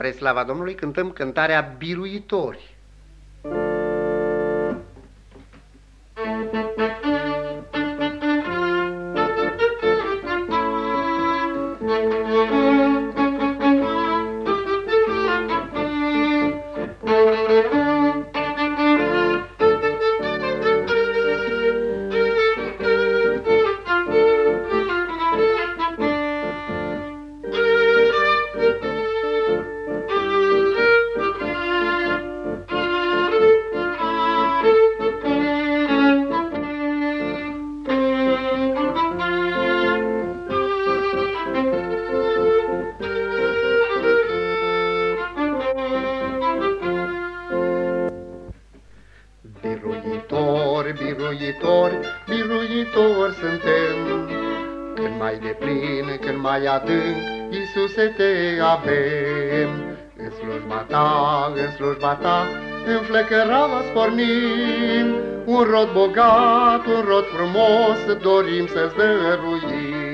Spre slava Domnului cântăm cântarea Biruitori. Biruitori, biruitori, biruitori suntem, Când mai deplin, când mai adânc, Iisuse te avem. În slujba ta, în slujba ta, în flăcăra pornim, Un rod bogat, un rod frumos, dorim să-ți dăruim.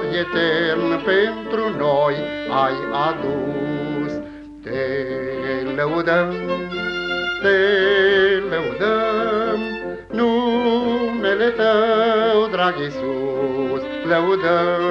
Ce har etern pentru noi ai adus. Te lăudăm, te lăudăm, numele Tău, drag Iisus, lăudăm.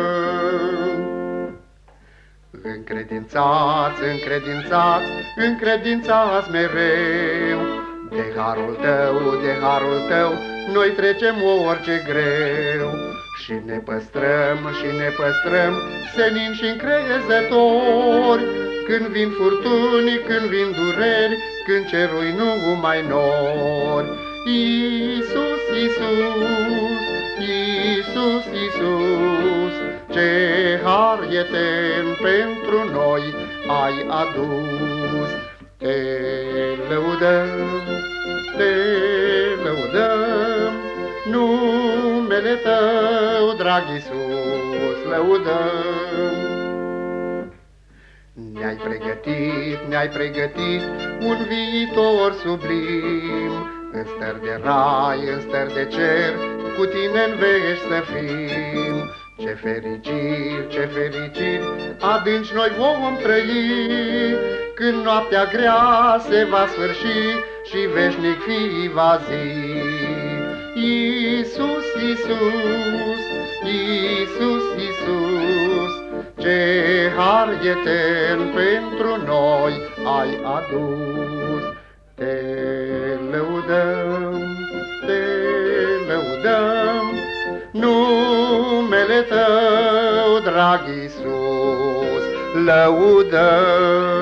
Încredințați, încredințați, încredințați mereu, De harul Tău, de harul Tău, noi trecem orice greu. Și ne păstrăm, și ne păstrăm, senin și încrezători, Când vin furtuni, când vin dureri, când cerui nu mai nori. Iisus, Iisus, Iisus, Iisus, ce har etern pentru noi ai adus. Te lăudăm, te numele Tău, drag Iisus, lăudăm. Ne-ai pregătit, ne-ai pregătit un viitor sublim, În stări de rai, în stări de cer, cu Tine în vești să fim. Ce fericiri, ce fericiri, adânci noi vom trăi, Când noaptea grea se va sfârși și veșnic fi va zi. Iisus, Iisus, Iisus, Iisus, ce har etern pentru noi ai adus. Te lăudăm, te lăudăm, numele Tău, drag Iisus, lăudăm.